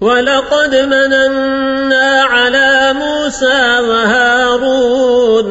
ولقد مننا على موسى وهارون